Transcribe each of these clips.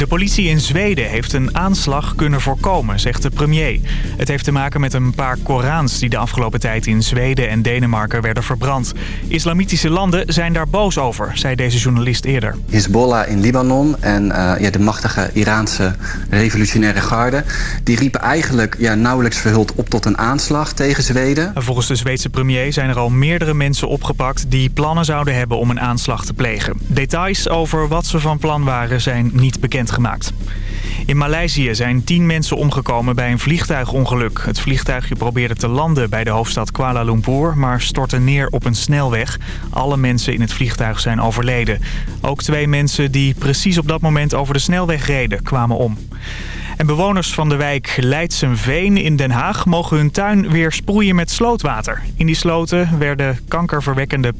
De politie in Zweden heeft een aanslag kunnen voorkomen, zegt de premier. Het heeft te maken met een paar Korans die de afgelopen tijd in Zweden en Denemarken werden verbrand. Islamitische landen zijn daar boos over, zei deze journalist eerder. Hezbollah in Libanon en uh, ja, de machtige Iraanse revolutionaire garde... die riepen eigenlijk ja, nauwelijks verhuld op tot een aanslag tegen Zweden. Volgens de Zweedse premier zijn er al meerdere mensen opgepakt... die plannen zouden hebben om een aanslag te plegen. Details over wat ze van plan waren zijn niet bekendgemaakt. In Maleisië zijn tien mensen omgekomen bij een vliegtuigongeluk. Het vliegtuigje probeerde te landen bij de hoofdstad Kuala Lumpur... maar stortte neer op een snelweg. Alle mensen in het vliegtuig zijn overleden. Ook twee mensen die precies op dat moment over de snelweg reden kwamen om. En bewoners van de wijk Leidsenveen in Den Haag mogen hun tuin weer sproeien met slootwater. In die sloten werden kankerverwekkende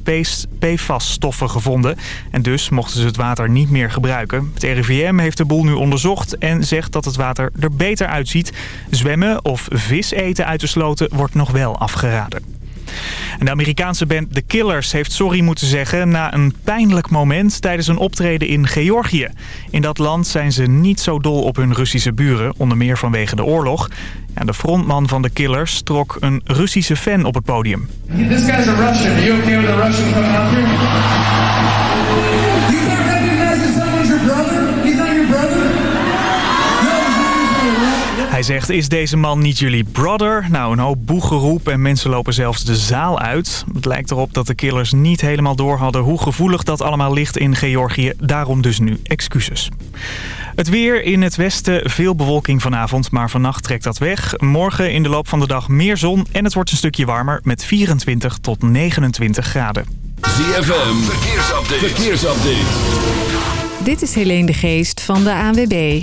PFAS-stoffen gevonden. En dus mochten ze het water niet meer gebruiken. Het RIVM heeft de boel nu onderzocht en zegt dat het water er beter uitziet. Zwemmen of vis eten uit de sloten wordt nog wel afgeraden. De Amerikaanse band The Killers heeft sorry moeten zeggen na een pijnlijk moment tijdens een optreden in Georgië. In dat land zijn ze niet zo dol op hun Russische buren, onder meer vanwege de oorlog. En de frontman van The Killers trok een Russische fan op het podium. This guy's a Russian. Hij zegt, is deze man niet jullie brother? Nou, een hoop boegeroep en mensen lopen zelfs de zaal uit. Het lijkt erop dat de killers niet helemaal door hadden hoe gevoelig dat allemaal ligt in Georgië. Daarom dus nu excuses. Het weer in het westen, veel bewolking vanavond, maar vannacht trekt dat weg. Morgen in de loop van de dag meer zon en het wordt een stukje warmer met 24 tot 29 graden. ZFM, verkeersupdate. verkeersupdate. Dit is Helene de Geest van de ANWB.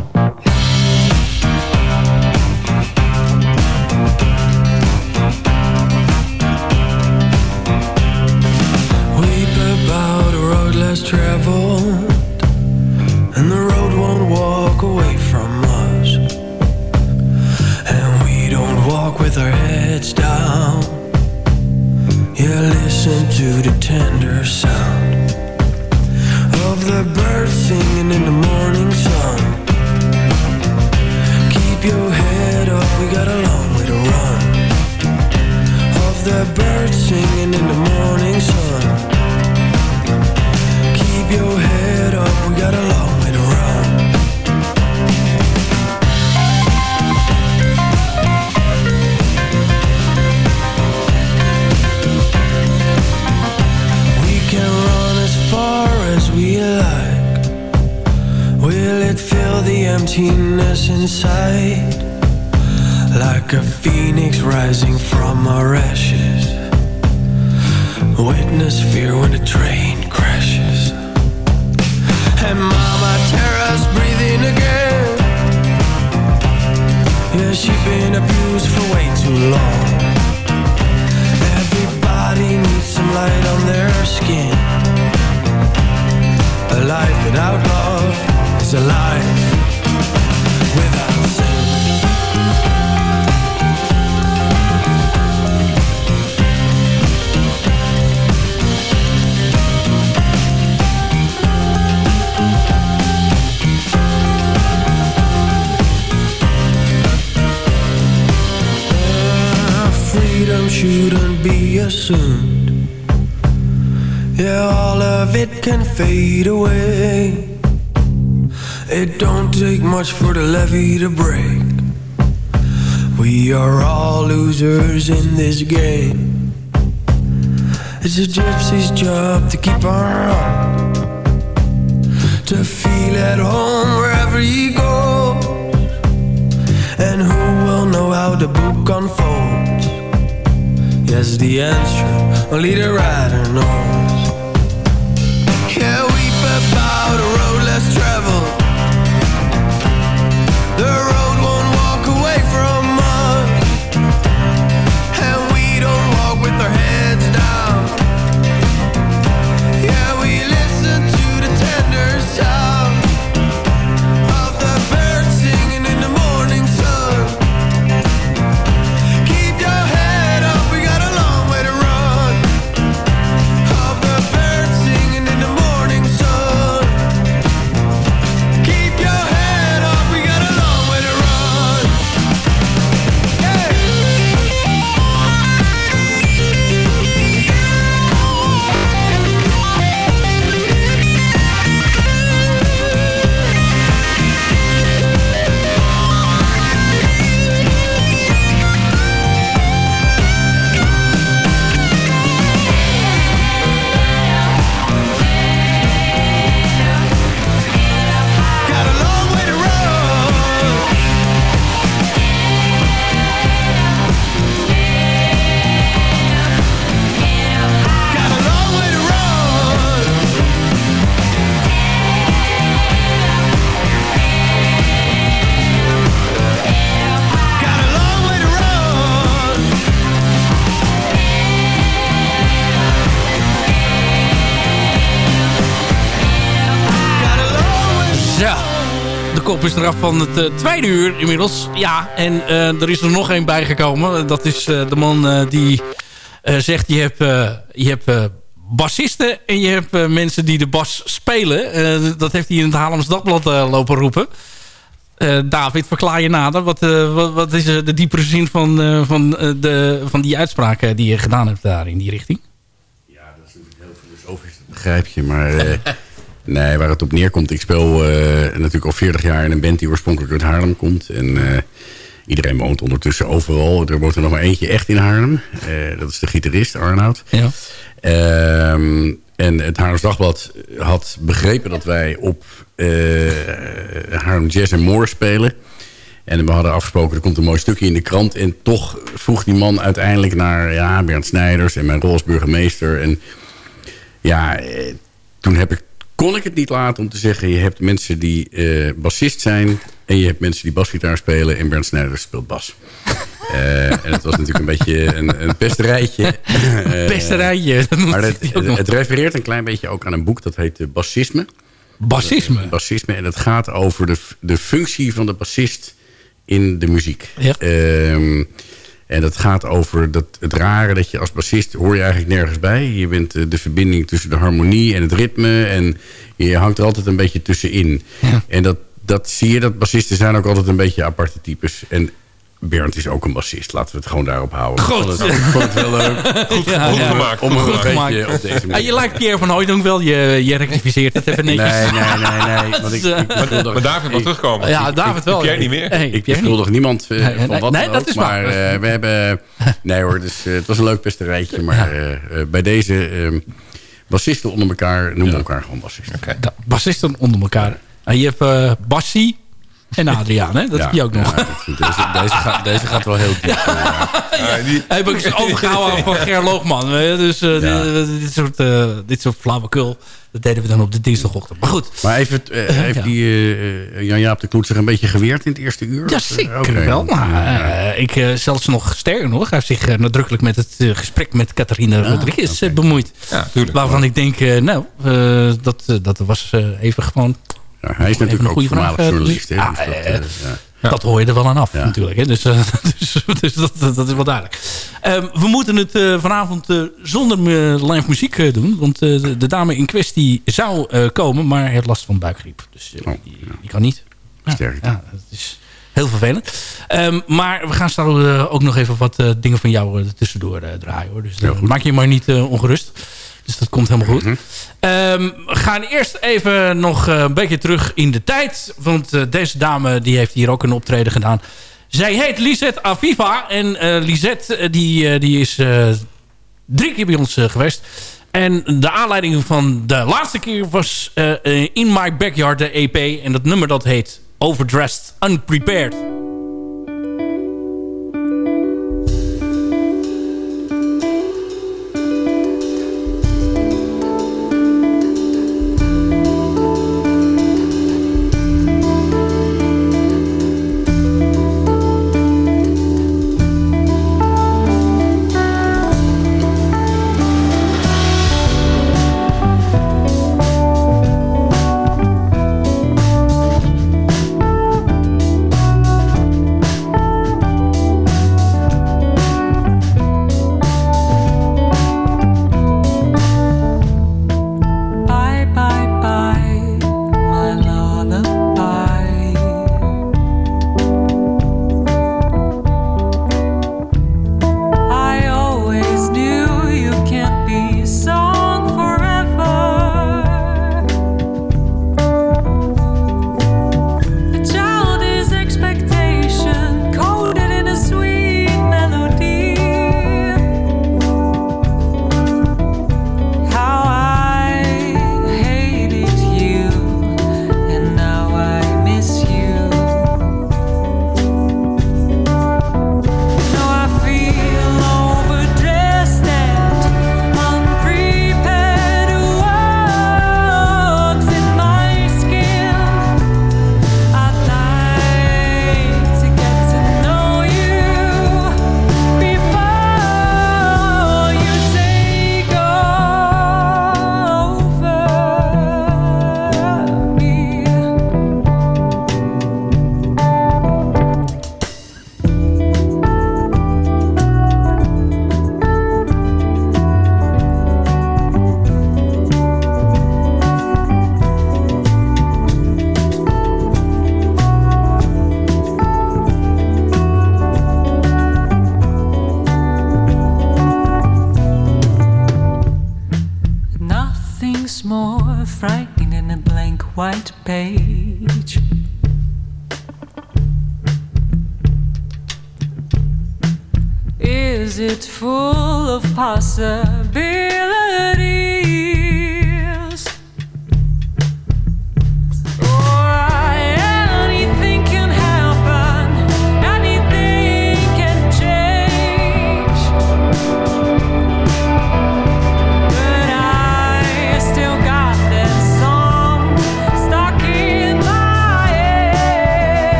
Traveled And the road won't walk away from us. And we don't walk with our heads down. Yeah, listen to the tender sound Of the birds singing in the morning sun. Keep your head up, we got a long way to run. Of the birds singing in the morning sun your head up, we got a long way to run. We can run as far as we like. Will it fill the emptiness inside? Like a phoenix rising from our ashes. Witness fear when the train Tara's breathing again. Yeah, she's been abused for way too long fade away. It don't take much for the levee to break. We are all losers in this game. It's a gypsy's job to keep on To feel at home wherever he goes. And who will know how the book unfolds? Yes, the answer only the rider knows a road less traveled The kop is eraf van het tweede uur inmiddels. Ja, en er is er nog één bijgekomen. Dat is de man die zegt... je hebt, je hebt bassisten en je hebt mensen die de bas spelen. dat heeft hij in het Haarlems Dagblad lopen roepen. David, verklaar je nader. Wat, wat, wat, is de diepere zin van, van, de, van die uitspraak die je gedaan hebt daar in die richting? Ja, dat is natuurlijk heel filosofisch, dat begrijp je. Maar Nee, waar het op neerkomt. Ik speel uh, natuurlijk al 40 jaar in een band die oorspronkelijk uit Haarlem komt. En uh, iedereen woont ondertussen overal. Er woont er nog maar eentje echt in Haarlem. Uh, dat is de gitarist Arnoud. Ja. Ehm, en het Haarlems Dagblad had begrepen dat wij op Haarlem Jazz en More spelen. En we hadden afgesproken, er komt een mooi stukje in de krant. En toch vroeg die man uiteindelijk naar ja, Bernd Snijders en mijn rol als burgemeester. En ja, toen heb ik kon ik het niet laten om te zeggen... je hebt mensen die uh, bassist zijn... en je hebt mensen die basgitaar spelen... en Bernd Snijders speelt bas. Uh, en het was natuurlijk een beetje een, een pesterijtje. Uh, pesterijtje. maar het, het, refereert een klein beetje ook aan een boek... dat heet Bassisme. Bassisme? Bassisme. En dat gaat over de, de functie van de bassist in de muziek. Ja. Uh, en dat gaat over dat, het rare dat je als bassist hoor je eigenlijk nergens bij. Je bent eh, de verbinding tussen de harmonie en het ritme. En je hangt er altijd een beetje tussenin. Ja. En dat, dat zie je, dat bassisten zijn ook altijd een beetje aparte types. En Bernd is ook een bassist. Laten we het gewoon daarop houden. Goed. Ik vond het, wel leuk. Goed, ja, goed gemaakt. Om goed gemaakt. Op deze ah, je lijkt Pierre van Hooydonk wel. Je, je rectificeert het even netjes. Nee, nee, nee. nee. Want ik, ik maar, maar David wil terugkomen. Ja, David wel. Pierre niet meer. Ik beschuldig niemand uh, nee, van wat nee, dat is Maar uh, we hebben... Nee hoor, dus, uh, het was een leuk pesterijtje. Maar bij deze... bassisten onder elkaar noemen elkaar gewoon bassisten. Okay. Bassisten onder elkaar. En je hebt Bassie, en Adriaan, hè? Dat ja, heb je ook nog. Ja, deze, deze, gaat, deze gaat wel heel diep. Ja. Ja. Die... Heb ik overgehouden van Ger Loogman. Dus uh, dit, dit, soort, uh, dit soort flauwekul, dat deden we dan op de dinsdagochtend. Maar goed. Maar even, uh, heeft die Jan-Jaap de Kloet zich een beetje geweerd in het eerste uur? Ja, zeker okay. wel. Maar, ik zelfs nog sterker nog. Hij heeft zich nadrukkelijk met het gesprek met Catharina Rodriguez okay. bemoeid. Waarvan ik denk, nou, dat, dat was even gewoon ja, hij is natuurlijk ook voormalig vraag, journalist. Dus dat, uh, ja. Dat hoor je er wel aan af natuurlijk. Hè? Dus, uh, dus, dus dat, dat, is wel duidelijk. Um, we moeten het uh, vanavond uh, zonder live muziek doen. Want de, de, dame in kwestie zou komen, maar heeft last van buikgriep. Dus oh, die, die, kan niet. Sterk. Ja, dat is heel vervelend. Um, maar we gaan straks ook nog even wat dingen van jou tussendoor draaien. Hoor. Dus maak je maar niet ongerust. Dus dat komt helemaal goed. Mhm. Ehm, we gaan eerst even nog eh, een beetje terug in de tijd. Want uh, deze dame die heeft hier ook een optreden gedaan. Zij heet Lisette Aviva. En uh, Lisette die, die is drie keer bij ons geweest. En de aanleiding van de laatste keer was In My Backyard, de EP. En dat nummer dat heet Overdressed Unprepared.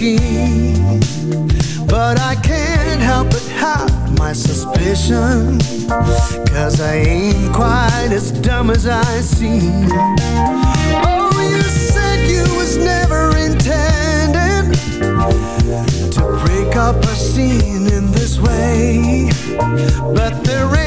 scheme But I can't help but have my suspicions Cause I ain't quite as dumb as I seem. Oh, you said you was never intended To break up a scene in this way But there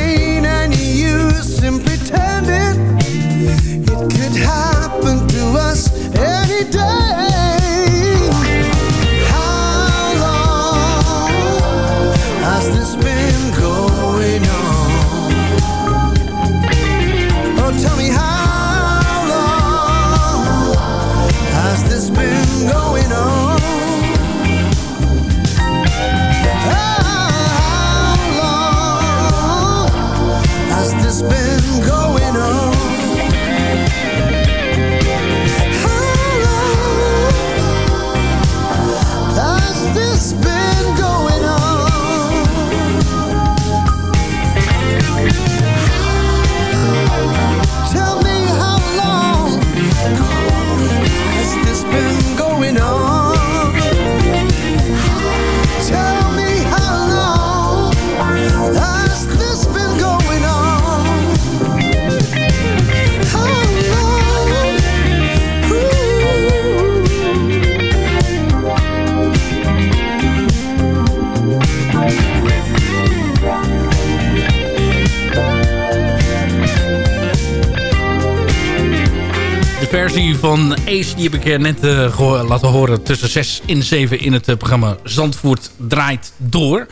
versie van Ace. Die heb ik eh, net eh, laten horen tussen 6 en 7 in het eh, programma Zandvoort draait door.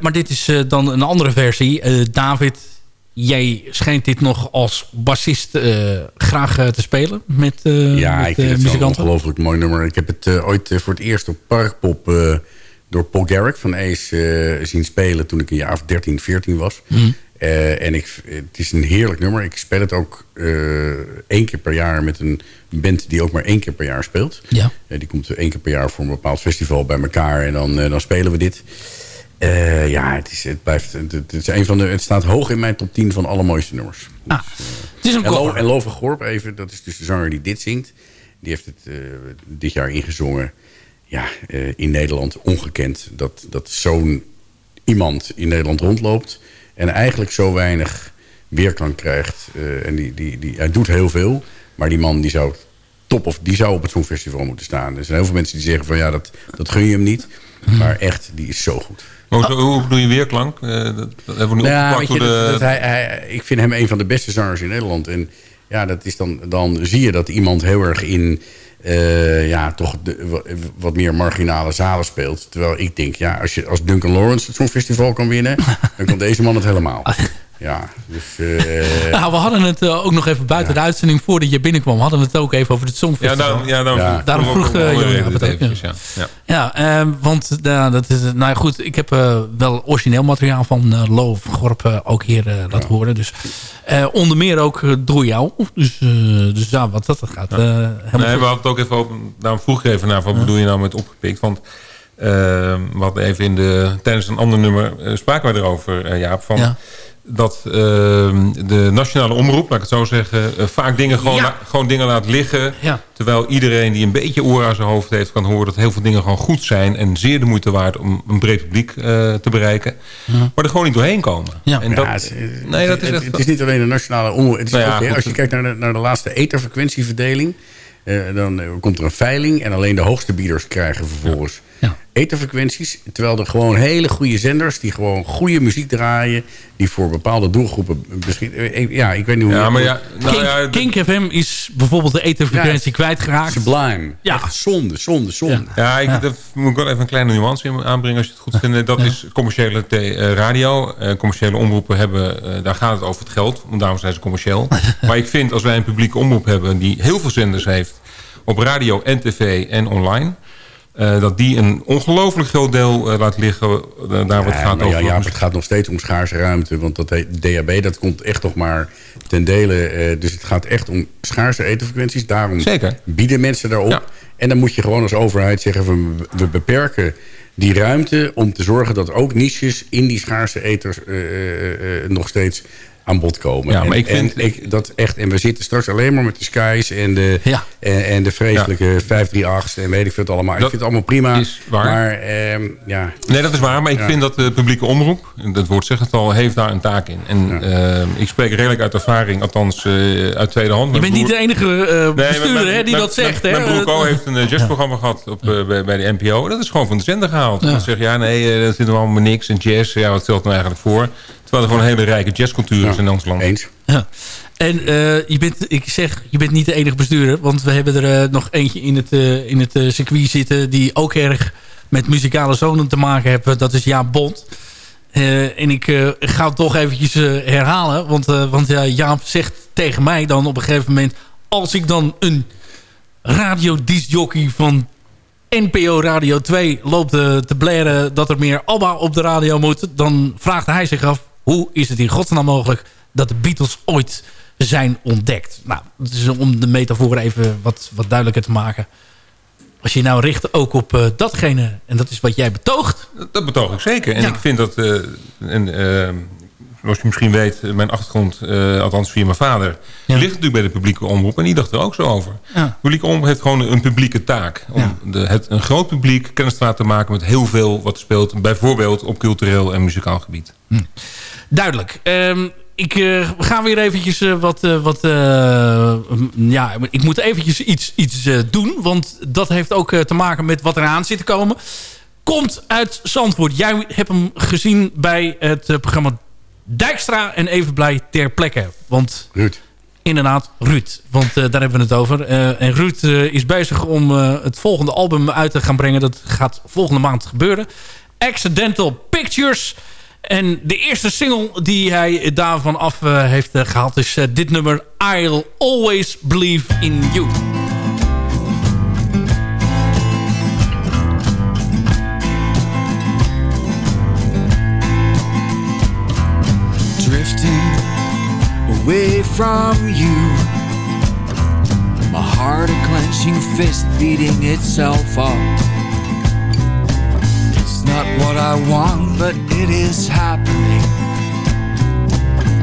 Maar dit is dan een andere versie. David, jij schijnt dit nog als bassist graag te spelen met, Ja, met ik vind het muzikanten. ongelooflijk mooi nummer. Ik heb het ooit voor het eerst op Parkpop door Paul Garrick van Ace zien spelen... toen ik een jaar of 13, 14 was. Mhm. Eh, en ik, het is een heerlijk nummer. Ik speel het ook eh, één keer per jaar met een band die ook maar één keer per jaar speelt. Ja. Eh, die komt één keer per jaar voor een bepaald festival bij elkaar en dan, dan spelen we dit. Ja, het, is, het, blijft, het, het is een van de, het staat hoog in mijn top 10 van alle mooiste nummers. Ah, het is een En, Lo, en Love Gorp even, dat is dus de zanger die dit zingt. Die heeft het dit jaar ingezongen. Ja, in Nederland ongekend. Dat, dat zo'n iemand in Nederland rondloopt... en eigenlijk zo weinig weerklank krijgt. Eh, en die, die, die, hij doet heel veel. Maar die man die zou, top of, die zou op het Songfestival moeten staan. Er zijn heel veel mensen die zeggen van... ja, dat, dat gun je hem niet. Maar echt, die is zo goed. Hoe, hoe bedoel je weerklank? Eh, dat, dat hebben we nu Ja, opgepakt je, de... dat, dat hij, hij- ik vind hem een van de beste zangers in Nederland. En ja, dat is dan, dan zie je dat iemand heel erg in eh, ja, toch wat meer marginale zalen speelt. Terwijl ik denk, ja, als, je, als Duncan Lawrence het Songfestival kan winnen... dan kan deze man het helemaal. Ja, dus... eh, Nou, we hadden het eh, ook nog even buiten de uitzending voordat je binnenkwam. Hadden we het ook even over het ja, Songfestival. daarom, ja, daarom, Ja. Daarom vroeg, eh, Jaap het eventjes, ja. Ja. Ja, ehm, want eh, dat is, nou ja, goed, ik heb eh, wel origineel materiaal van eh Loof Gorp eh, ook hier eh, laten horen. Dus eh, onder meer ook eh, door jou. Dus, eh, dus ja, wat dat gaat. eh helemaal Nee, we hadden het ook even over... Daarom vroeg ik even naar, wat bedoel je nou met opgepikt? Want eh, we hadden even in de, tijdens een ander nummer eh, spraken we erover, eh, Jaap. Van Ja. dat eh, de nationale omroep, laat ik het zo zeggen... eh, vaak dingen gewoon, Ja. la- gewoon dingen laat liggen. Ja. Terwijl iedereen die een beetje oor aan zijn hoofd heeft... kan horen dat heel veel dingen gewoon goed zijn... en zeer de moeite waard om een breed publiek eh, te bereiken. Maar er gewoon niet doorheen komen. En dat, het, nee, dat is het, echt... het is niet alleen de nationale omroep. Het is Nou ja, ook, hè, goed. als je kijkt naar de, naar de laatste etherfrequentieverdeling... eh, dan komt er een veiling en alleen de hoogste bieders krijgen vervolgens Ja. Etherfrequenties. Terwijl er gewoon hele goede zenders die gewoon goede muziek draaien... die voor bepaalde doelgroepen beschikken. Eh, Ja, ik weet niet hoe... ja, maar ja, nou Kink, ja, Kink FM is bijvoorbeeld de etherfrequentie Ja, kwijtgeraakt. Sublime. Ja. Echt zonde, zonde, zonde. Ja, ik, daar moet ik wel even een kleine nuance in aanbrengen als je het goed vindt. Dat is commerciële eh, radio. Eh, commerciële omroepen hebben, daar gaat het over het geld. Want daarom zijn ze commercieel. maar ik vind als wij een publieke omroep hebben die heel veel zenders heeft. Op radio en tv en online. Eh, dat die een ongelooflijk groot deel eh, laat liggen. eh, daar wat Ja, gaat maar over. ja, ja, maar het gaat nog steeds om schaarse ruimte. Want dat DHB, dat komt echt nog maar ten dele. eh, dus het gaat echt om schaarse etherfrequenties. Daarom Zeker. bieden mensen daarop. Ja. En dan moet je gewoon als overheid zeggen... van, we beperken die ruimte om te zorgen dat ook niches... in die schaarse eters eh, eh, eh, nog steeds aan bod komen. Ja, maar en, ik vind- en ik, dat echt, en we zitten straks alleen maar met de skies... en de, Ja. en, en de vreselijke 538's en weet ik veel het allemaal. ik vind het allemaal prima. is waar. Maar ehm, ja, Nee, dat is waar. Maar ik Ja. vind dat de publieke omroep, dat woord zegt het al, heeft daar een taak in. En eh, ik spreek redelijk uit ervaring, althans eh, uit tweede hand. Je bent niet de enige eh, Nee, bestuurder mijn- hè, die mijn- dat zegt. Mijn, hè? mijn broer Ko Eh, heeft een jazzprogramma gehad op, bij, bij de NPO. Dat is gewoon van de zender gehaald. Dat zegt, ja nee, dat vinden we allemaal niks. En jazz, ja, wat stelt het nou eigenlijk voor? Terwijl er gewoon een hele rijke jazzcultuur is in ons land. eens. Ja. En eh, je bent, ik zeg, je bent niet de enige bestuurder. Want we hebben er eh, nog eentje in het, eh, in het circuit zitten... die ook erg met muzikale zonen te maken hebben. Dat is Jaap Bond. Eh, en ik eh, ga het toch eventjes herhalen. Want, eh, want ja, Jaap zegt tegen mij dan op een gegeven moment... als ik dan een radiodiscjockey van NPO Radio 2 loopt te, te blaren... dat er meer ABBA op de radio moet... dan vraagt hij zich af... hoe is het in godsnaam mogelijk dat de Beatles ooit zijn ontdekt? Nou, dat is om de metafoor even wat, wat duidelijker te maken. Als je nou richt ook op eh, datgene... en dat is wat jij betoogt... Dat, betoog ik zeker. En Ja. ik vind dat, eh, en, eh, zoals je misschien weet, mijn achtergrond, althans via mijn vader, Ja. ligt natuurlijk bij de publieke omroep. En die dacht er ook zo over. Ja. De publieke omroep heeft gewoon een publieke taak. Om Ja. de, het, een groot publiek kennis te laten maken met heel veel wat speelt. Bijvoorbeeld op cultureel en muzikaal gebied. Duidelijk. Ehm, ik eh, ga weer eventjes eh, wat... eh, wat ja, ik moet eventjes iets, iets doen. Want dat heeft ook te maken met wat eraan zit te komen. Komt uit Zandvoort. Jij hebt hem gezien bij het programma Dijkstra en Even Blij ter plekke. Want Ruud. inderdaad Ruud. Want daar hebben we het over. En Ruud is bezig om het volgende album uit te gaan brengen. Dat gaat volgende maand gebeuren. Accidental Pictures. En de eerste single die hij daarvan af eh, heeft eh, gehaald is eh, dit nummer. I'll Always Believe in You. drifting away from you. My heart a clenching fist beating itself up. Not what I want, but it is happening.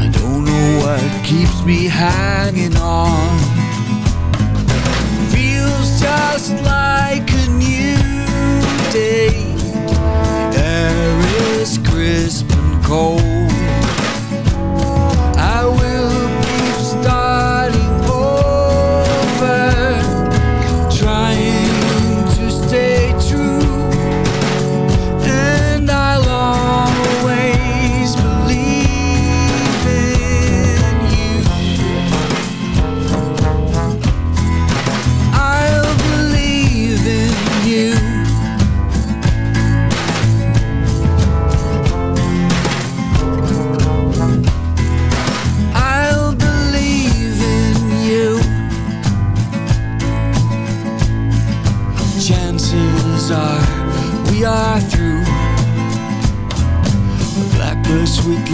I don't know what keeps me hanging on. Feels just like a new day. The air is crisp and cold.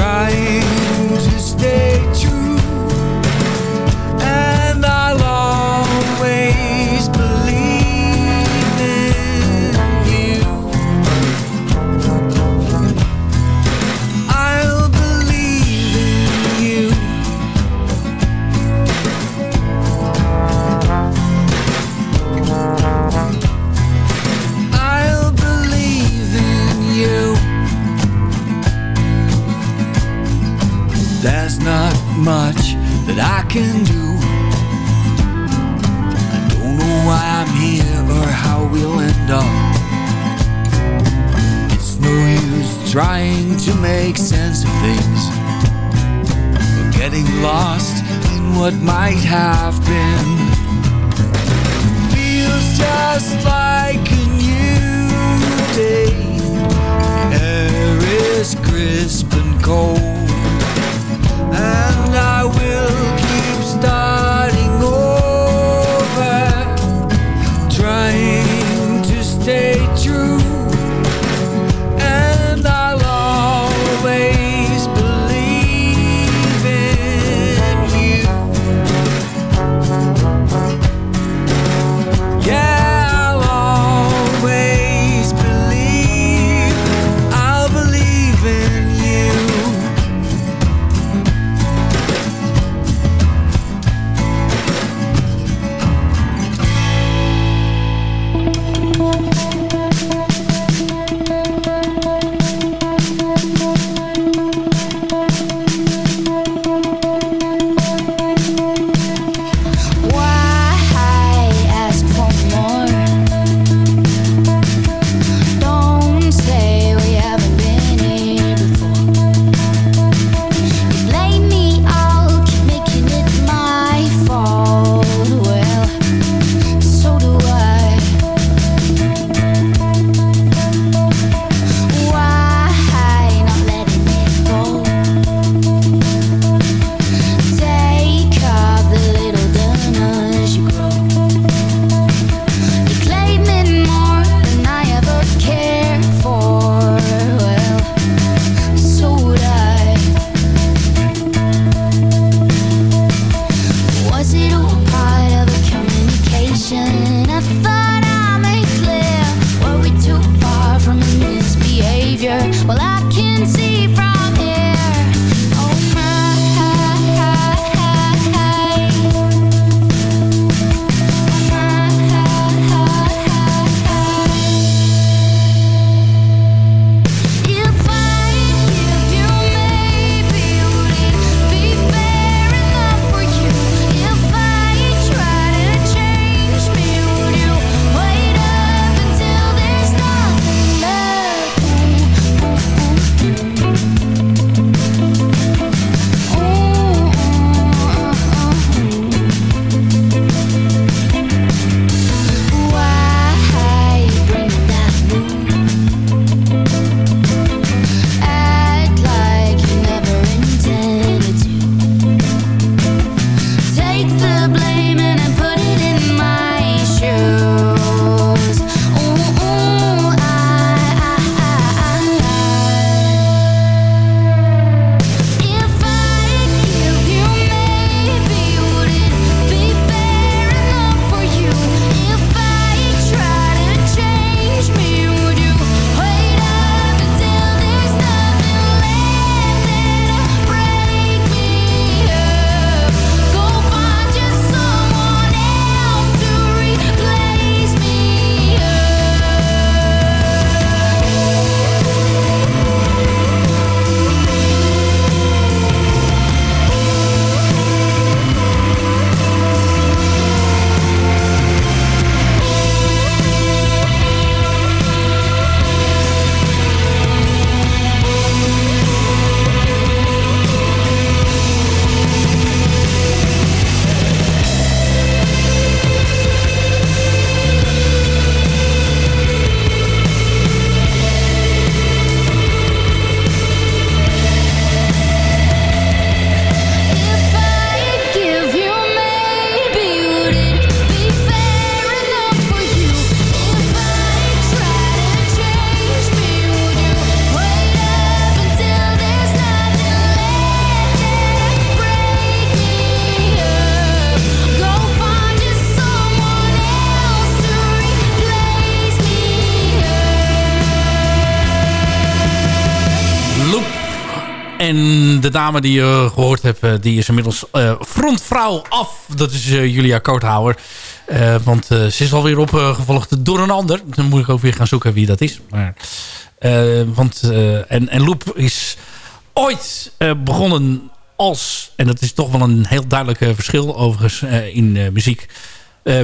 try En de dame die je gehoord hebt, eh, die is inmiddels eh, frontvrouw af. Dat is eh, Julia Koorthouwer. Eh, want ze is alweer opgevolgd door een ander. Dan moet ik ook weer gaan zoeken wie dat is. Maar, want, en, en Loep is ooit begonnen als... en dat is toch wel een heel duidelijk verschil overigens in muziek...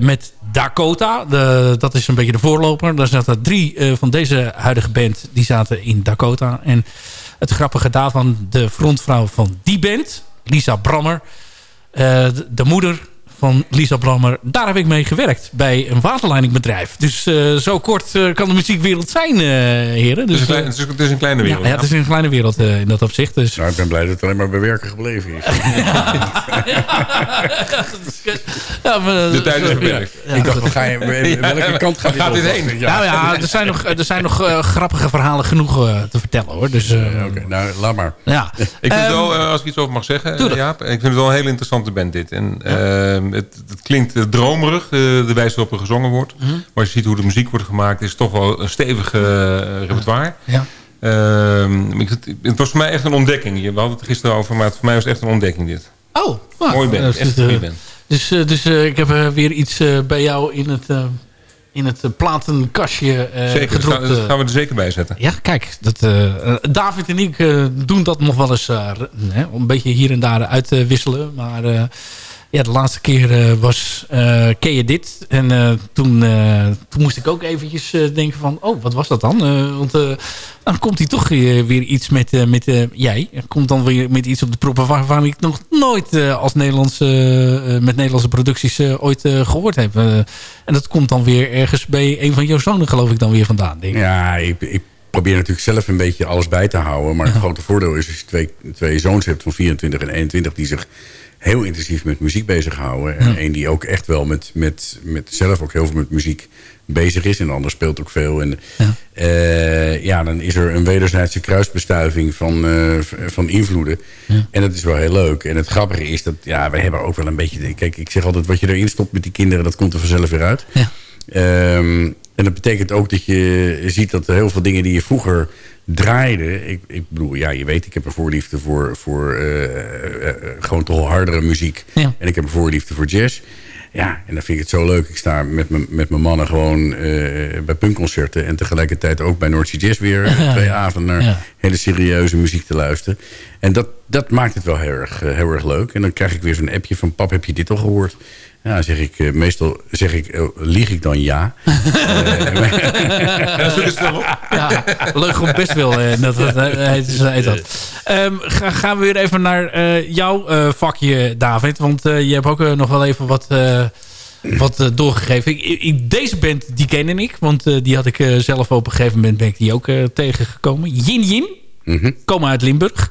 met Dakota. De, dat is een beetje de voorloper. Daar zaten drie van deze huidige band... die zaten in Dakota. En het grappige daarvan... de frontvrouw van die band... Lisa Brammer... eh, de, de moeder van Lisa Brammer. Daar heb ik mee gewerkt bij een waterleidingbedrijf. Dus eh, zo kort eh, kan de muziekwereld zijn, eh, heren. Dus, Het is, klein- eh, het, is, het is een kleine wereld. ja, ja, het is een kleine wereld eh, in dat opzicht. Dus. Nou, ik ben blij dat het alleen maar bij werken gebleven is. Ja, maar, De tijd is beperkt. ja, ik dacht, ga je, welke kant gaat, Gaat dit heen? Ja. Nou ja, er zijn nog, er zijn nog grappige verhalen genoeg eh, te vertellen hoor. Dus, eh, Oké, nou, laat maar. ja. Ik vind het Ehm, wel, eh, als ik iets over mag zeggen. Jaap. Ik vind het wel een hele interessante band dit. En, ehm, het, het klinkt eh, dromerig, eh, de wijze waarop er gezongen wordt. Mhm. Maar als je ziet hoe de muziek wordt gemaakt, is het toch wel een stevige eh, repertoire. Ja. Ehm, ik, het, het was voor mij echt een ontdekking. We hadden het er gisteren over, maar het voor mij was het echt een ontdekking dit. Oh, nou, Mooi band, echt band. Dus, dus ik heb weer iets bij jou in het, in het platenkastje eh Zeker, dat gedropt. gaan, dat gaan we er zeker bij zetten. Ja, kijk, dat, David en ik doen dat nog wel eens een beetje hier en daar uit te wisselen. Maar ja, de laatste keer eh, was eh ken je dit? En eh, toen, toen moest ik ook eventjes denken van, oh, wat was dat dan? Want dan komt hij toch weer iets met, met jij. Komt dan weer met iets op de proppen waarvan ik nog nooit als Nederlandse, met Nederlandse producties ooit eh, gehoord heb. En dat komt dan weer ergens bij een van jouw zonen geloof ik dan weer vandaan. Denk ik. Ja, ik, ik probeer natuurlijk zelf een beetje alles bij te houden. Maar het grote voordeel is als je twee, twee zoons hebt van 24 en 21... die zich heel intensief met muziek bezighouden. En één die ook echt wel met, met, met zelf ook heel veel met muziek bezig is. En de ander speelt ook veel. En, ja. ja, dan is er een wederzijdse kruisbestuiving van, eh, van invloeden. En dat is wel heel leuk. En het grappige is dat ja, wij hebben ook wel een beetje... Kijk, ik zeg altijd wat je erin stopt met die kinderen... dat komt er vanzelf weer uit. Ja. Ehm, en dat betekent ook dat je ziet dat heel veel dingen die je vroeger draaide... Ik, ik bedoel, ja, je weet, ik heb een voorliefde voor, voor eh, eh, eh, gewoon toch hardere muziek. Ja. En ik heb een voorliefde voor jazz. Ja, en dan vind ik het zo leuk. Ik sta met, mijn- met mijn mannen gewoon bij punkconcerten... en tegelijkertijd ook bij Noordse Jazz weer Ja. twee avonden... naar Ja. hele serieuze muziek te luisteren. En dat, dat maakt het wel heel erg, heel erg leuk. En dan krijg ik weer zo'n appje van... pap, heb je dit al gehoord? Ja, zeg ik, eh, meestal zeg ik, eh, lieg ik dan ja. Ja, zoek het snel op. Ja, leuk gewoon best wel. eh, dat, dat, dat. Ehm, ga- gaan we weer even naar eh, jouw eh, vakje, David. Want eh, je hebt ook nog wel even wat, eh, wat doorgegeven. Ik, ik- deze band, die kende ik. Want eh, die had ik eh, zelf op een gegeven moment ben ik die ook eh, tegengekomen. Yin Yin. Mhm. Komen uit Limburg.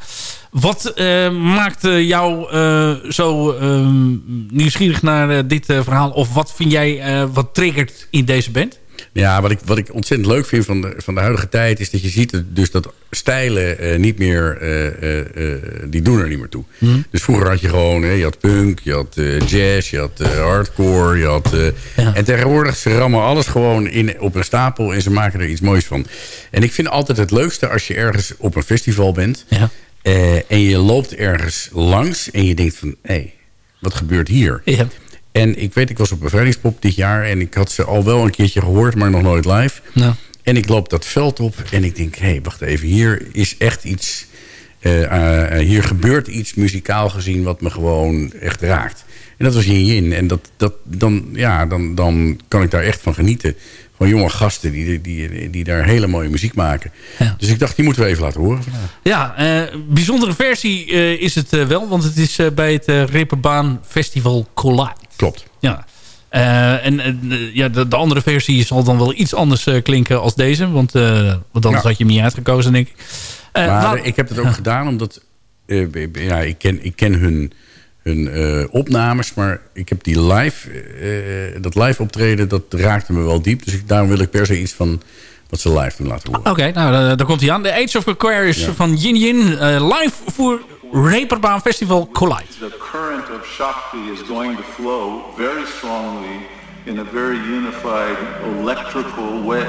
Wat eh, maakte jou eh, zo ehm, nieuwsgierig naar eh, dit verhaal? Of wat vind jij wat triggert in deze band? Ja, wat ik, wat ik ontzettend leuk vind van de, van de huidige tijd... is dat je ziet dat- dus dat stijlen eh, niet meer... eh, eh, die doen er niet meer toe. Dus vroeger had je gewoon... hè, je had punk, je had jazz, je had hardcore... Je had, Ja. En tegenwoordig, ze rammen alles gewoon in, op een stapel... en ze maken er iets moois van. En ik vind altijd het leukste als je ergens op een festival bent... Ja. en je loopt ergens langs en je denkt van... hé, wat gebeurt hier? Ja. En ik weet, ik was op bevrijdingspop dit jaar... en ik had ze al wel een keertje gehoord, maar nog nooit live. Nou. En ik loop dat veld op en ik denk... hé, hey, wacht even, hier is echt iets... eh, eh, hier gebeurt iets muzikaal gezien wat me gewoon echt raakt. En dat was Yin Yin. En dat, dat, dan, ja, dan, dan kan ik daar echt van genieten. Van jonge gasten die, die, die daar hele mooie muziek maken. Ja. Dus ik dacht, die moeten we even laten horen. Ja, eh, bijzondere versie is het wel. Want het is bij het Ripperbaan Festival Collide. Klopt. Ja. Eh, en eh, ja, de, de andere versie zal dan wel iets anders eh, klinken als deze. Want, want anders Ja. had je hem niet uitgekozen, denk ik. Maar ik heb het ook gedaan omdat... ja, ik ken, ik ken hun, hun opnames, maar ik heb die live... dat live optreden, dat raakte me wel diep. Dus ik, daarom wil ik per se iets van wat ze live doen laten horen. Oké, nou, daar komt hij aan. The Age of Aquarius Ja. van Yin Yin. live voor Reeperbaan Festival Collide. The current of Shakti is going to flow very strongly in a very unified electrical way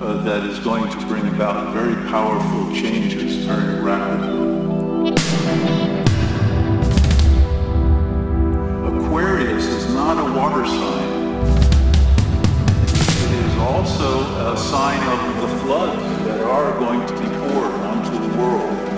uh, that is going to bring about very powerful changes very rapidly. Aquarius is not a water sign. It is also a sign of the floods that are going to be poured onto the world.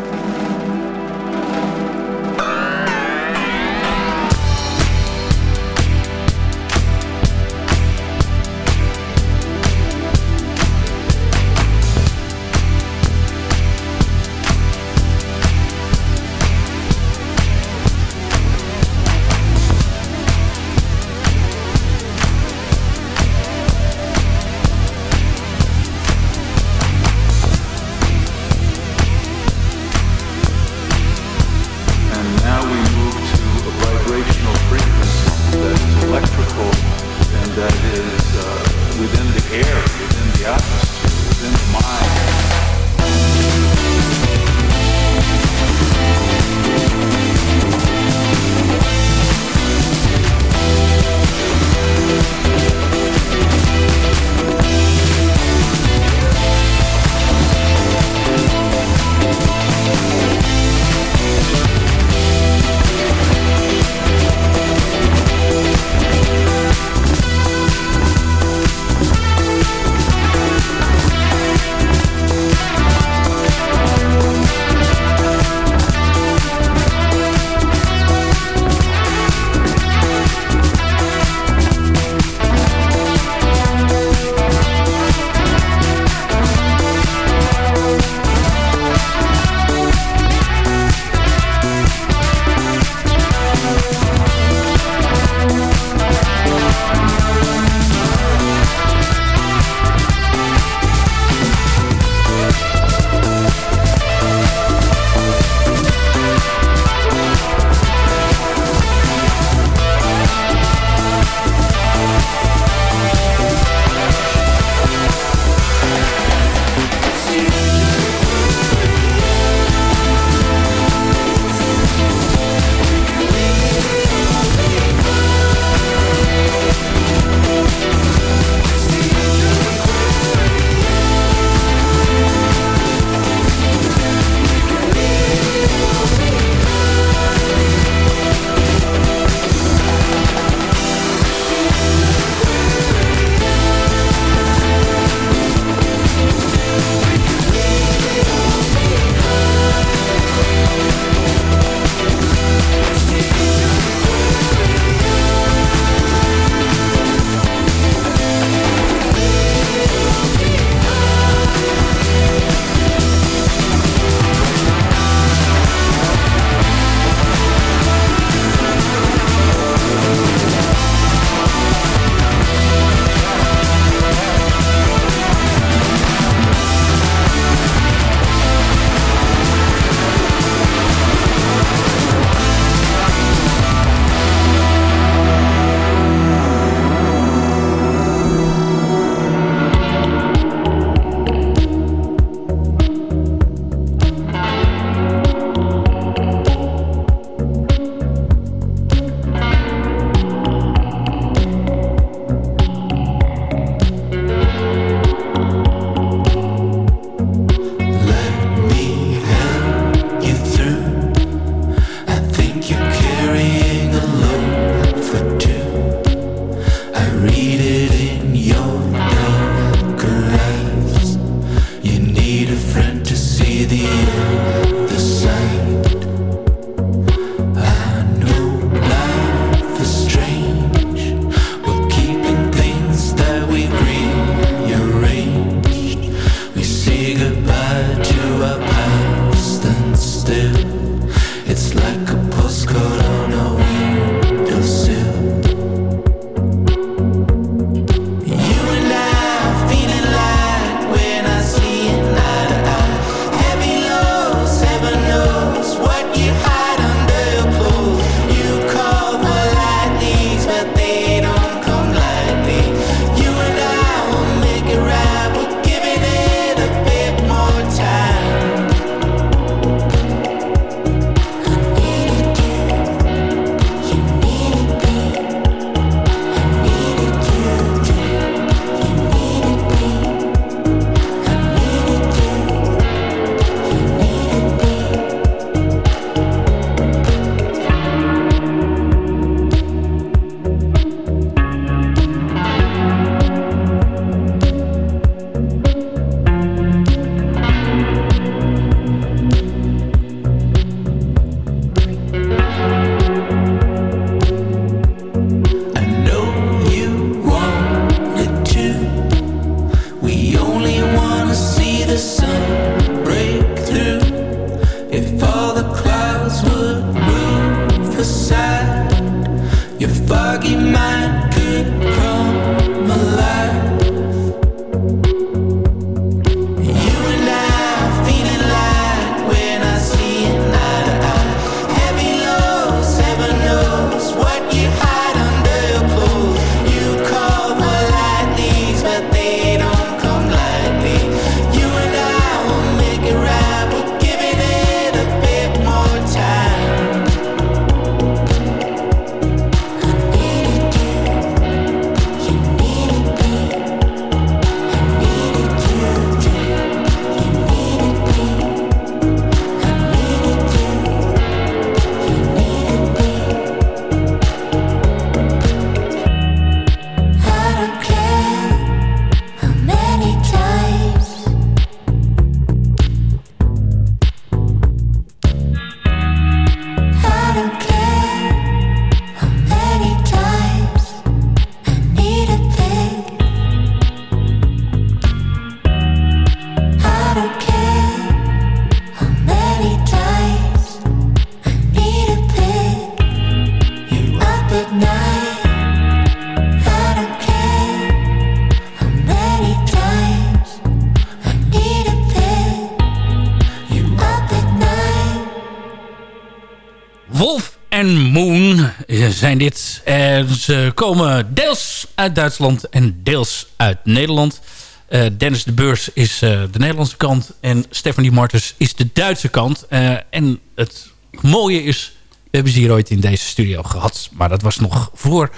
Zijn dit. En ze komen deels uit Duitsland en deels uit Nederland. Eh, Dennis de Beurs is eh, de Nederlandse kant. En Stephanie Martens is de Duitse kant. Eh, en het mooie is... We hebben ze hier ooit in deze studio gehad. Maar dat was nog voor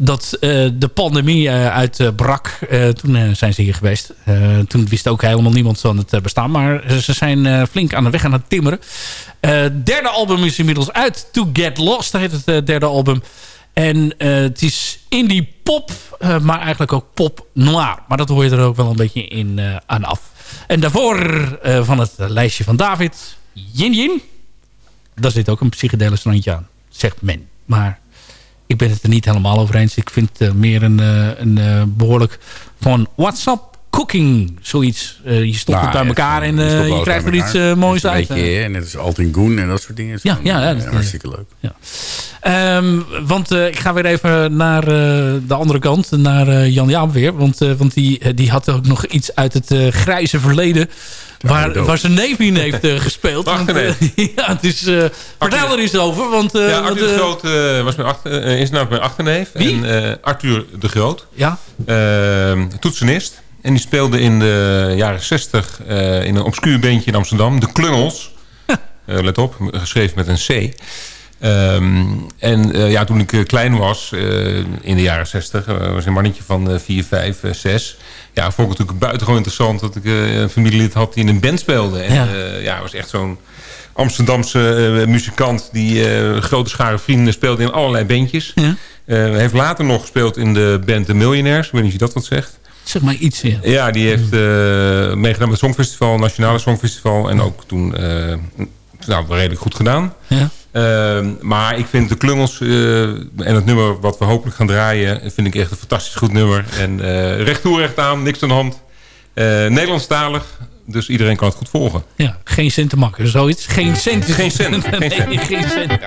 dat eh, de pandemie eh, uitbrak. Eh, toen zijn ze hier geweest. Toen wist ook helemaal niemand van het bestaan. Maar ze zijn flink aan de weg aan het timmeren. Derde album is inmiddels uit. To Get Lost heet het derde album. En het is indie pop, maar eigenlijk ook pop noir. Maar dat hoor je er ook wel een beetje in aan af. En daarvoor van het lijstje van David, Yin Yin. Daar zit ook een psychedelisch randje aan, zegt men. Maar ik ben het er niet helemaal over eens. Ik vind het eh, meer een, eh, een eh, behoorlijk van WhatsApp cooking, zoiets. Eh, je stopt het bij elkaar en eh, je krijgt er iets eh, moois uit. beetje, hè, net als Altin Goen en dat soort dingen. Ja, ja, ja, Eh, dat- hartstikke leuk. Ja. Ehm, want eh, ik ga weer even naar eh, de andere kant, naar eh, Jan Jaap weer. Want, eh, want die, eh, die had ook nog iets uit het eh, grijze verleden. Waar, waar zijn neef in heeft eh, gespeeld. Want, Achterneef. eh, ja, dus eh vertel er eens over. Want, eh, ja, Arthur de eh, Groot eh, was mijn achter, eh, is nou mijn achterneef. Wie? En, eh, Arthur de Groot. Ja. Eh, toetsenist. En die speelde in de jaren 60 eh, in een obscuur bandje in Amsterdam. De Klungels. Eh, let op, geschreven met een C. Ehm, en eh, ja, toen ik klein was, in de jaren 60, eh, was een mannetje van eh 4, 5, 6. Ja, vond ik natuurlijk buitengewoon interessant dat ik een familielid had die in een band speelde. En Ja. ja, was echt zo'n Amsterdamse muzikant die grote schare vrienden speelde in allerlei bandjes. Ja. Hij heeft later nog gespeeld in de band The Millionaires. Ik weet niet of je dat wat zegt. Zeg maar iets. Ja. Ja, die heeft eh, meegedaan met het Songfestival, Nationale Songfestival. En ook toen eh, nou, redelijk goed gedaan. Ja. Ehm, maar ik vind de klungels eh, en het nummer wat we hopelijk gaan draaien... vind ik echt een fantastisch goed nummer. En eh recht toe, recht aan, niks aan de hand. Nederlandstalig, dus iedereen kan het goed volgen. Ja, geen cent te makken, zoiets. Geen cent. Geen cent, geen Nee, cent. geen cent.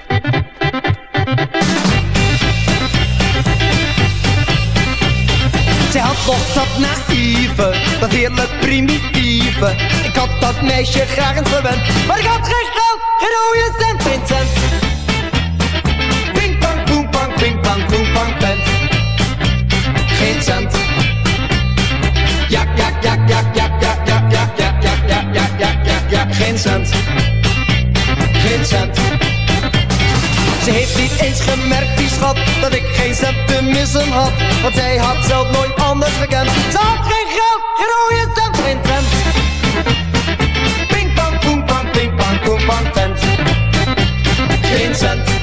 Zij had nog dat naïeve, dat heerlijk primitieve. Ik had dat meisje graag eens gewend, maar ik had geen geld, geen rode cent, geen cent. Ping pong, poeng pong, ping pong, poeng pong, pen. Geen cent. Ja, ja, ja, ja, ja, ja, ja, ja, ja, ja, ja, ja, ja, ja, ja, geen cent. Geen cent. Ze heeft niet eens gemerkt, die schat, dat ik geen cent te missen had. Want zij had zelf nooit anders gekend. Ze had geen geld, geen rode cent, geen cent. Ping pong, poeng pong, ping pong, poeng pong. Geen cent.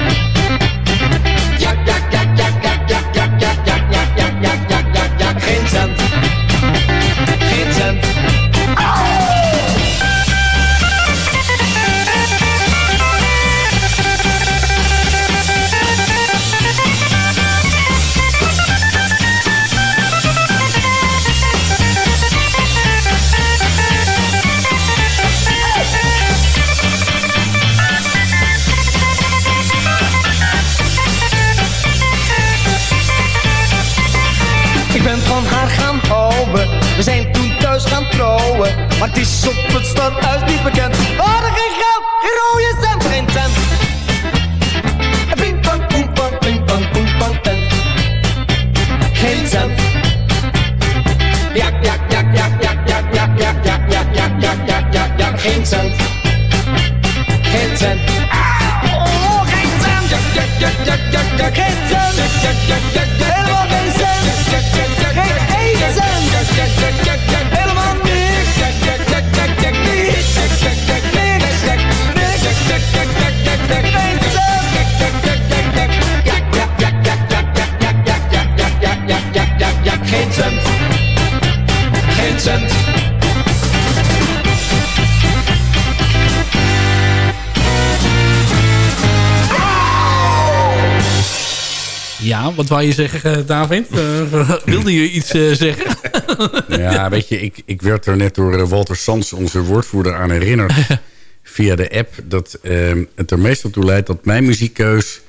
Het is op het stadhuis niet bekend. Oh, er geen geld, geen rode cent, geen tent. Ping pong, poem pong, ping pong, poem pong, tent. Geen cent. Ja, ja, ja, ja, ja, ja, ja, ja, ja, ja, ja, ja, ja, ja, ja, geen cent. Geen cent. Oh, geen cent. Geen cent. Helemaal geen cent. Geen cent. Geen cent. Geen cent. Ja, wat wou je zeggen, eh, David? Eh, wilde je iets eh, zeggen? Ja, weet je, ik, ik werd er net door Walter Sans, onze woordvoerder, aan herinnerd... via de app, dat ehm, het er meestal toe leidt dat mijn muziekkeus...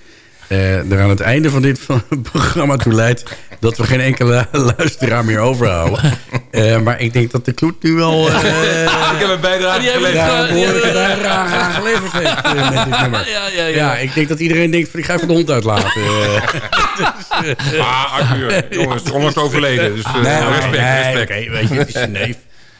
eh, er aan het einde van dit programma toe leidt... dat we geen enkele luisteraar meer overhouden. Eh, maar ik denk dat de kloet nu wel... eh, ik heb een bijdrage ik, geleverd. ja, een bijdrage aan geleverd heeft met dit nummer. Ja, ja, ja. Ja, ik denk dat iedereen denkt van ik ga even de hond uitlaten. Eh, Ah, Arthur, jongens, onlangs overleden. Dus nee, respect, nee, respect. oké, weet je, het is je neef.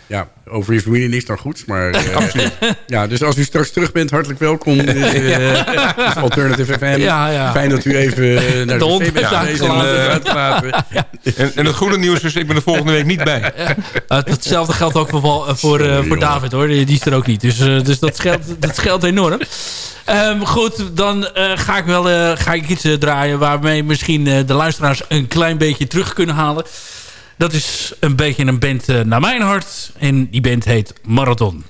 Ja, over je familie niks dan goeds, maar... eh, Ja, dus als u straks terug bent, hartelijk welkom. Dit eh, dit is Alternative FM. Ja, ja. Fijn dat u even eh, naar de, hond bent en. En, en het goede nieuws is, ik ben er volgende week niet bij. Uh, hetzelfde geldt ook voor, eh, voor, eh, voor David hoor. Die, die is er ook niet. Dus, eh, dus dat, scheelt, dat scheelt enorm. Ehm, goed, dan eh, ga ik wel eh, ga ik iets eh, draaien... waarmee misschien eh, de luisteraars een klein beetje terug kunnen halen. Dat is een beetje een band eh, naar mijn hart. En die band heet Marathon.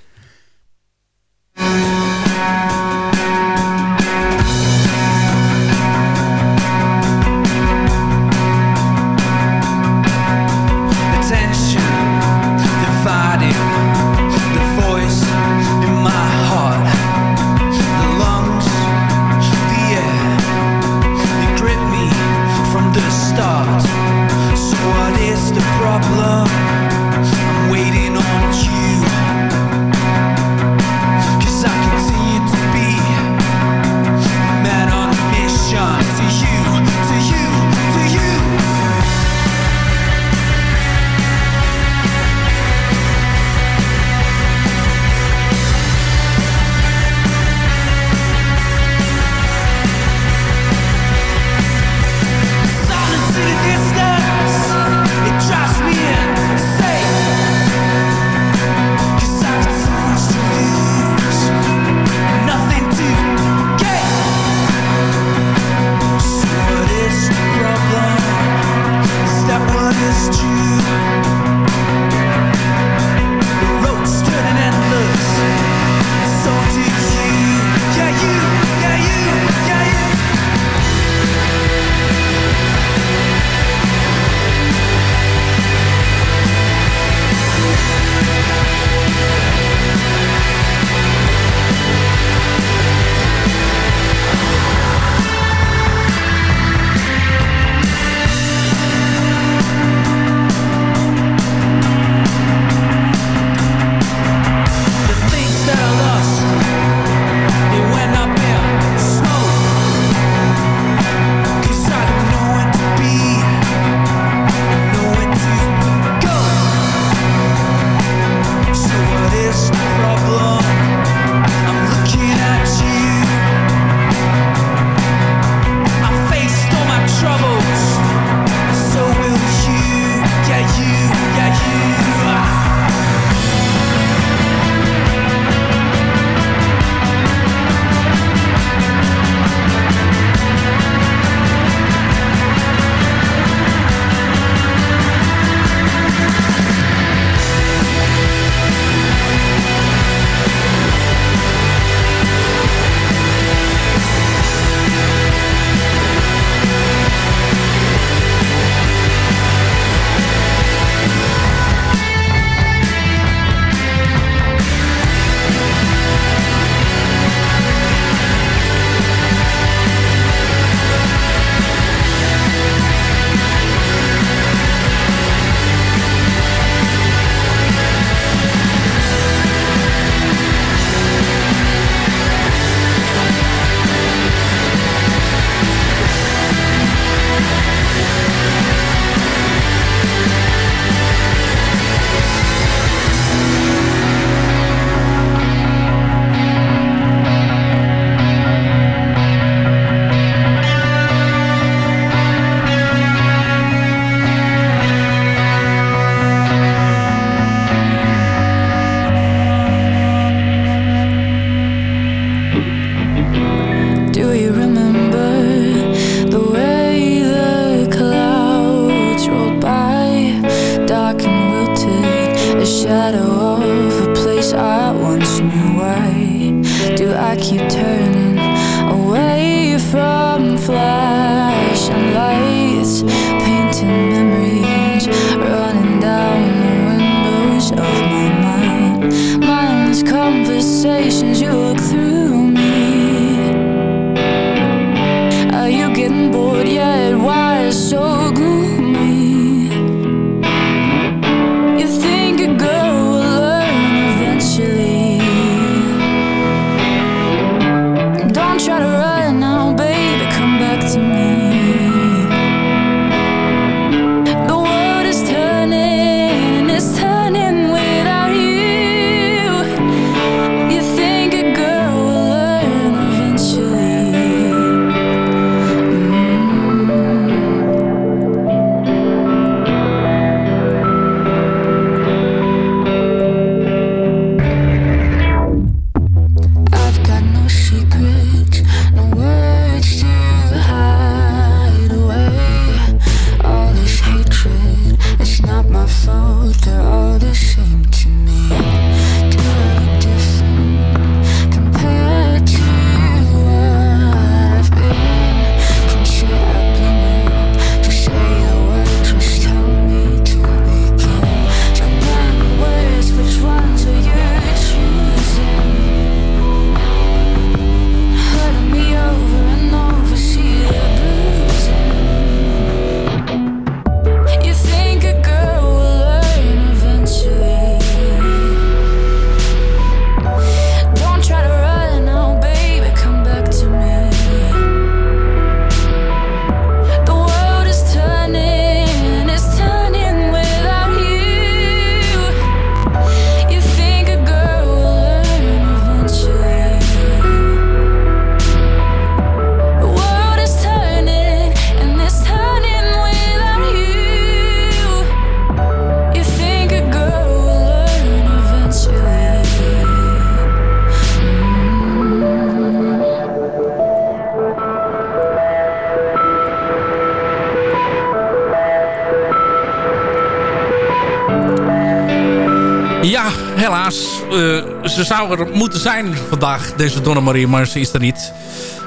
Zou er moeten zijn vandaag, deze Donna Marie, maar ze is er niet.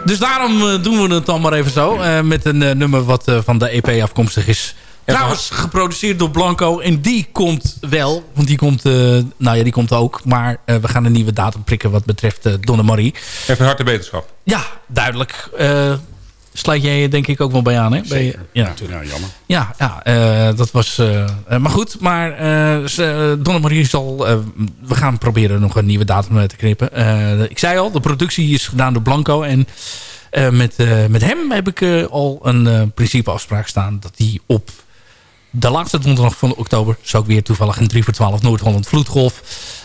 Dus daarom eh, doen we het dan maar even zo. eh, met een eh, nummer wat van de EP afkomstig is. Trouwens, geproduceerd door Blanco. En die komt wel. Want die komt, eh, nou ja, die komt ook. Maar we gaan een nieuwe datum prikken wat betreft eh Donna Marie. Even harte beterschap. Ja, duidelijk. Sluit jij je denk ik ook wel bij aan, hè? Bij, ja. Ja, jammer. Ja, ja eh, dat was... eh, eh, maar goed, maar Donna Marie zal... we gaan proberen nog een nieuwe datum te knippen. Ik zei al, de productie is gedaan door Blanco. En met, met hem heb ik al een principeafspraak staan... dat hij op de laatste donderdag van oktober... zo ook weer toevallig een 3 voor 12 Noord-Holland Vloedgolf...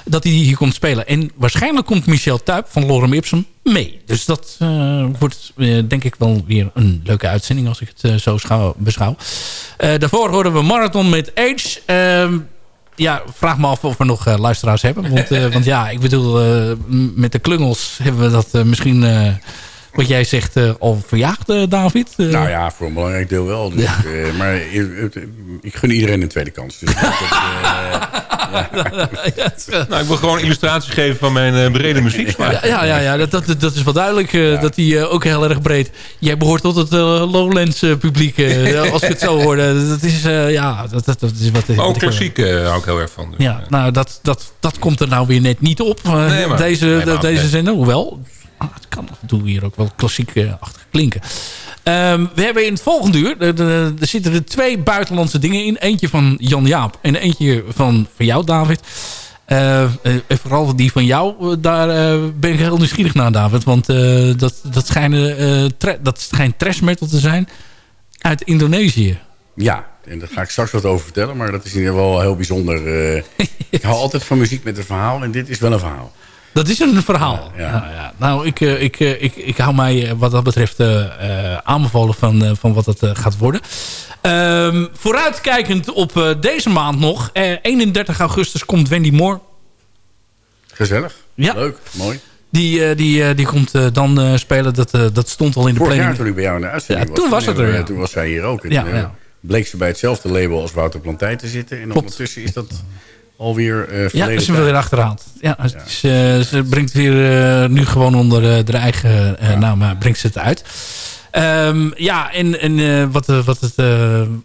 dat hij hier komt spelen. En waarschijnlijk komt Michel Tuip van Lorem Ipsum mee. Dus dat eh, wordt eh, denk ik wel weer een leuke uitzending... als ik het eh, zo schouw- beschouw. Daarvoor horen we Marathon met Age... Ehm, ja, vraag me af of we nog luisteraars hebben. Want, want ja, ik bedoel, met de klungels hebben we dat misschien... wat jij zegt, eh, al verjaagd, eh, David? Eh, Nou ja, voor een belangrijk deel wel. Dus, Ja. eh, maar eh, ik gun iedereen een tweede kans. Dus Nou, ik wil gewoon illustratie geven van mijn eh, brede muzieksmaak. Ja, ja, ja, ja dat, dat, dat is wel duidelijk. eh, Dat hij eh, ook heel erg breed... Jij behoort tot het eh, Lowlands publiek, eh, als ik het zo hoorde. Dat is, eh, ja, dat, dat, dat is wat... Maar wat ook ik- klassiek eh, hou ik heel erg van. dus, Ja, nou, dat, dat, dat komt er nou weer net niet op. eh, Nee, maar- deze nee, maar- deze nee. zender. Hoewel, ah, het kan af en toe hier ook wel klassiek-achtig klinken. Ehm, we hebben in het volgende uur... er zitten er twee buitenlandse dingen in. Eentje van Jan Jaap en eentje van, van jou, David. Eh, eh, en vooral die van jou, eh, daar eh, ben ik heel nieuwsgierig naar, David. Want eh, dat, dat, schijnen, eh, dat schijnt trash metal te zijn uit Indonesië. Ja, en daar ga ik straks wat over vertellen. Maar dat is in ieder geval heel bijzonder. eh. ik hou altijd van muziek met een verhaal. En dit is wel een verhaal. Dat is een verhaal. Ja, ja. Nou, nou ik, eh, ik, eh, ik, ik hou mij eh, wat dat betreft aanbevolen van, van wat het gaat worden. Ehm, vooruitkijkend op deze maand nog. eh, 31 augustus komt Wendy Moore. Gezellig. Ja. Leuk. Mooi. Die, die, die komt dan spelen. Dat, dat stond al in de Vorig jaar toen ik bij jou in de uitzending Ja, toen was het er, ja. Toen was zij hier ook. En, Ja, ja. bleek ze bij hetzelfde label als Wouter Plantijn te zitten. En Klopt. ondertussen is dat alweer uh, Ja, ze is weer achterhaald. Ja, ze brengt weer eh, nu gewoon onder eh, de haar eigen ja. naam brengt ze het uit. Ehm, ja, en, en wat, wat, het,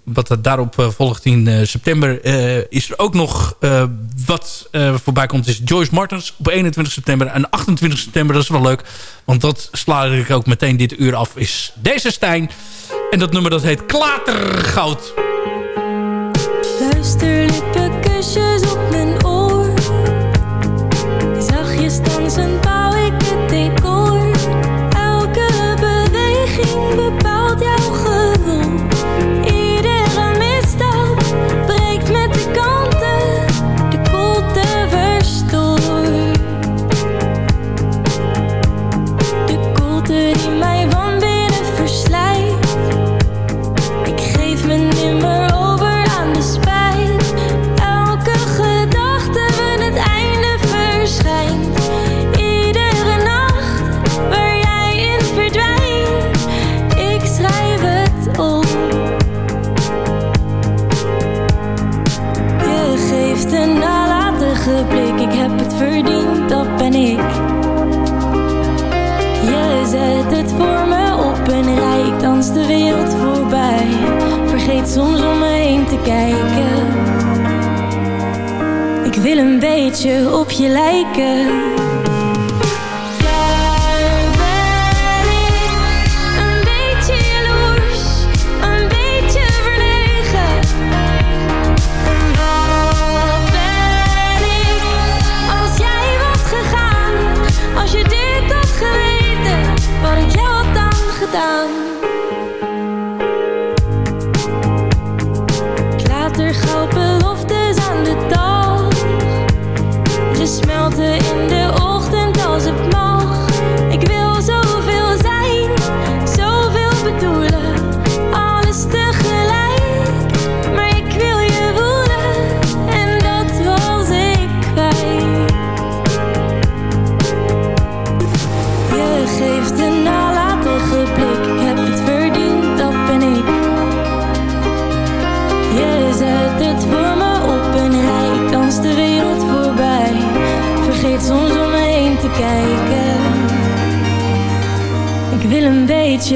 wat het daarop volgt in september... is er ook nog wat voorbij komt. is Joyce Martens op 21 september en 28 september. Dat is wel leuk, want dat sla ik ook meteen dit uur af. Is deze Stijn. En dat nummer dat heet Klatergoud. Luister, lippen, kusje. soms om me heen te kijken. Ik wil een beetje op je lijken.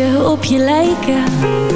op je lijken.